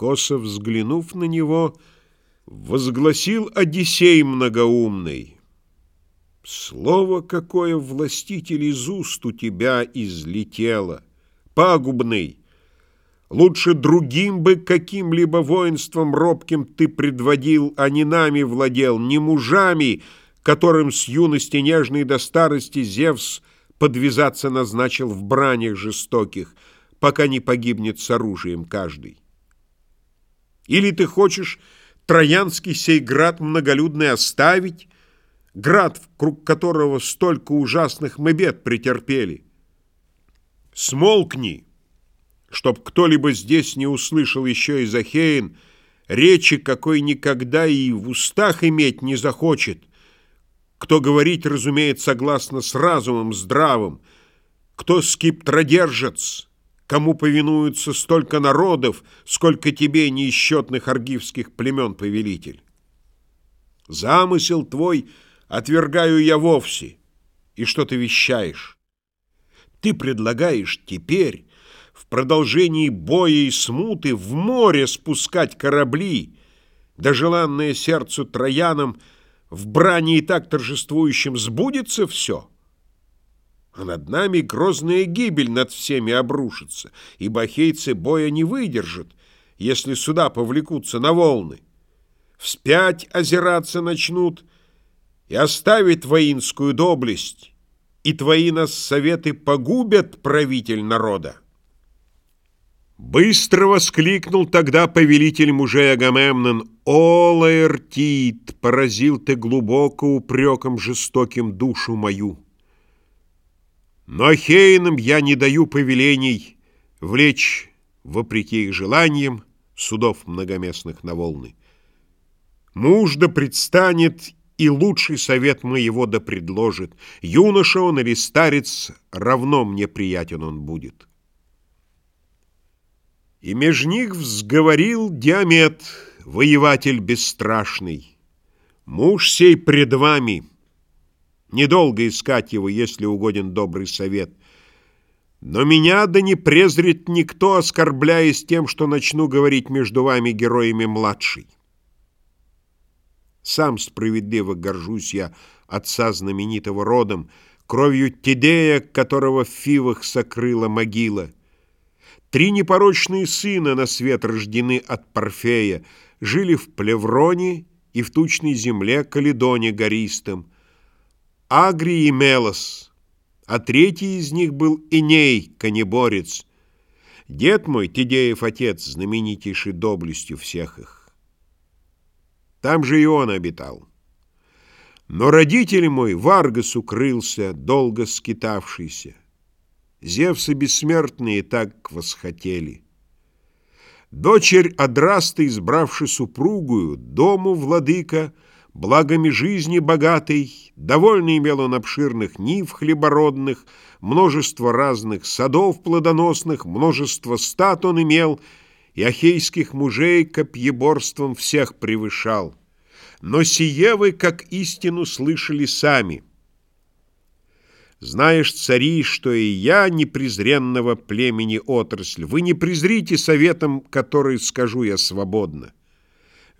Косо взглянув на него, возгласил Одиссей многоумный. Слово какое, властитель, из уст у тебя излетело, пагубный. Лучше другим бы каким-либо воинством робким ты предводил, а не нами владел, не мужами, которым с юности нежной до старости Зевс подвязаться назначил в бранях жестоких, пока не погибнет с оружием каждый. Или ты хочешь Троянский сей град многолюдный оставить, град, в круг которого столько ужасных мы бед претерпели? Смолкни, чтоб кто-либо здесь не услышал еще из Ахеин речи, какой никогда и в устах иметь не захочет, кто говорить разумеет согласно с разумом здравым, кто скиптродержец, кому повинуются столько народов, сколько тебе неисчетных аргивских племен, повелитель. Замысел твой отвергаю я вовсе. И что ты вещаешь? Ты предлагаешь теперь в продолжении боя и смуты в море спускать корабли, да желанное сердцу троянам в брани и так торжествующим сбудется все — а над нами грозная гибель над всеми обрушится, и бахейцы боя не выдержат, если сюда повлекутся на волны. Вспять озираться начнут и оставят воинскую доблесть, и твои нас советы погубят, правитель народа. Быстро воскликнул тогда повелитель мужей Агамемнон, «О, Лаэртит, поразил ты глубоко упреком жестоким душу мою!» Но Ахеинам я не даю повелений влечь, вопреки их желаниям, судов многоместных на волны. Муж да предстанет, и лучший совет моего да предложит. Юноша он или старец, равно мне приятен он будет. И меж них взговорил Диамет, воеватель бесстрашный. Муж сей пред вами — Недолго искать его, если угоден добрый совет. Но меня да не презрит никто, оскорбляясь тем, что начну говорить между вами героями младший. Сам справедливо горжусь я отца знаменитого родом, кровью Тидея, которого в Фивах сокрыла могила. Три непорочные сына на свет рождены от Парфея, жили в Плевроне и в тучной земле Каледоне гористом, Агри и Мелос, а третий из них был Иней, конеборец. Дед мой, Тидеев отец, знаменитейший доблестью всех их. Там же и он обитал. Но родитель мой Варгас укрылся, долго скитавшийся. Зевсы бессмертные так восхотели. Дочерь Адраста, избравши супругую, дому владыка — Благами жизни богатый, довольно имел он обширных нив хлебородных, множество разных садов плодоносных, множество стат он имел, и ахейских мужей копьеборством всех превышал. Но сие вы, как истину, слышали сами. Знаешь, цари, что и я непрезренного племени отрасль, вы не презрите советом, который скажу я свободно.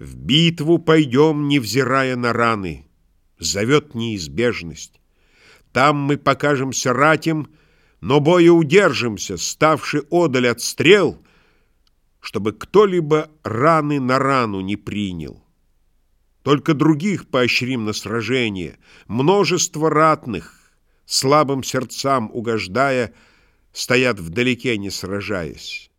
В битву пойдем, невзирая на раны, Зовет неизбежность. Там мы покажемся ратим, Но боя удержимся, ставши одаль от стрел, Чтобы кто-либо раны на рану не принял. Только других поощрим на сражение, Множество ратных, слабым сердцам угождая, Стоят вдалеке, не сражаясь.